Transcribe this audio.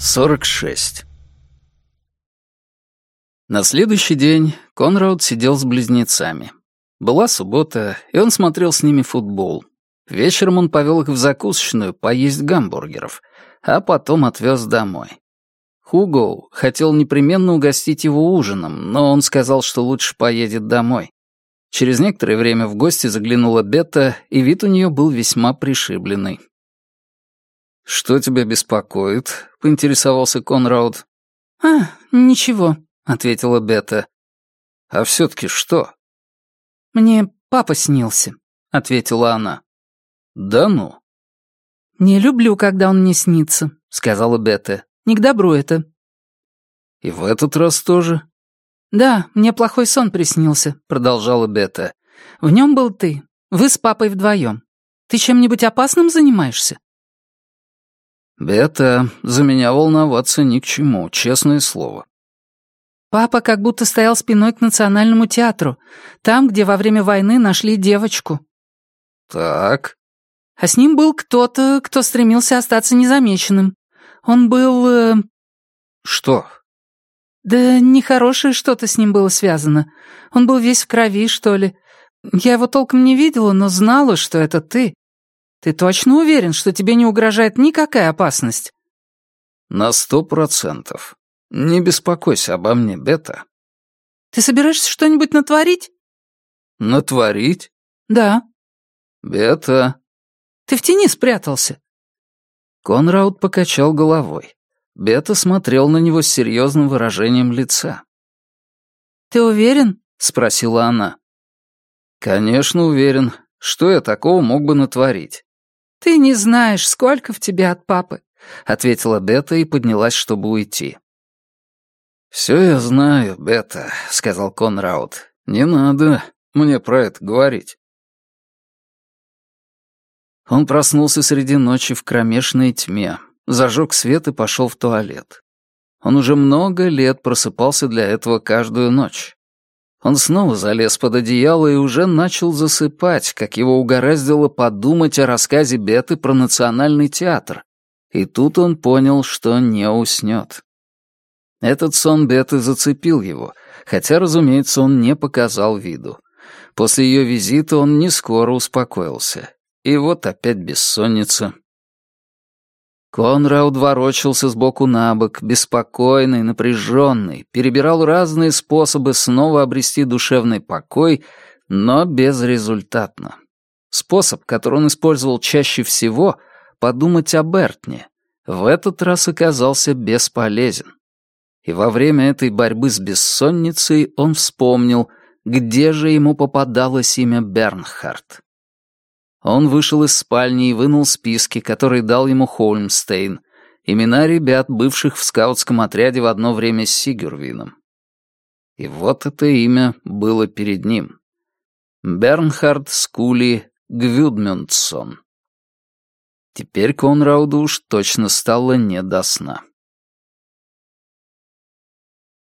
46. На следующий день Конрад сидел с близнецами. Была суббота, и он смотрел с ними футбол. Вечером он повел их в закусочную поесть гамбургеров, а потом отвез домой. Хуго хотел непременно угостить его ужином, но он сказал, что лучше поедет домой. Через некоторое время в гости заглянула Бета, и вид у нее был весьма пришибленный. «Что тебя беспокоит?» — поинтересовался Конрауд. «А, ничего», — ответила Бета. «А все-таки что?» «Мне папа снился», — ответила она. «Да ну?» «Не люблю, когда он мне снится», — сказала Бета. «Не к добру это». «И в этот раз тоже?» «Да, мне плохой сон приснился», — продолжала Бета. «В нем был ты. Вы с папой вдвоем. Ты чем-нибудь опасным занимаешься?» «Бета, за меня волноваться ни к чему, честное слово». «Папа как будто стоял спиной к Национальному театру, там, где во время войны нашли девочку». «Так». «А с ним был кто-то, кто стремился остаться незамеченным. Он был...» э... «Что?» «Да нехорошее что-то с ним было связано. Он был весь в крови, что ли. Я его толком не видела, но знала, что это ты. Ты точно уверен, что тебе не угрожает никакая опасность?» «На сто процентов. Не беспокойся обо мне, Бета». «Ты собираешься что-нибудь натворить?» «Натворить?» «Да». «Бета». «Ты в тени спрятался?» Конрауд покачал головой. Бета смотрел на него с серьезным выражением лица. «Ты уверен?» — спросила она. «Конечно уверен. Что я такого мог бы натворить?» «Ты не знаешь, сколько в тебе от папы», — ответила Бета и поднялась, чтобы уйти. «Все я знаю, Бета», — сказал Конрауд. «Не надо мне про это говорить». Он проснулся среди ночи в кромешной тьме, зажег свет и пошел в туалет. Он уже много лет просыпался для этого каждую ночь. Он снова залез под одеяло и уже начал засыпать, как его угораздило подумать о рассказе Беты про Национальный театр. И тут он понял, что не уснет. Этот сон Беты зацепил его, хотя, разумеется, он не показал виду. После ее визита он не скоро успокоился. И вот опять бессонница. Конрауд ворочался сбоку на бок, беспокойный, напряженный, перебирал разные способы снова обрести душевный покой, но безрезультатно. Способ, который он использовал чаще всего, подумать о Бертне, в этот раз оказался бесполезен. И во время этой борьбы с бессонницей он вспомнил, где же ему попадалось имя Бернхард. Он вышел из спальни и вынул списки, которые дал ему Холмстейн, имена ребят, бывших в скаутском отряде в одно время с Сигюрвином. И вот это имя было перед ним. Бернхард Скули Гвюдмюндсон. Теперь Конрауду уж точно стало не до сна.